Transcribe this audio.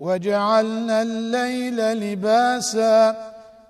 وجعلنا الليل لباسا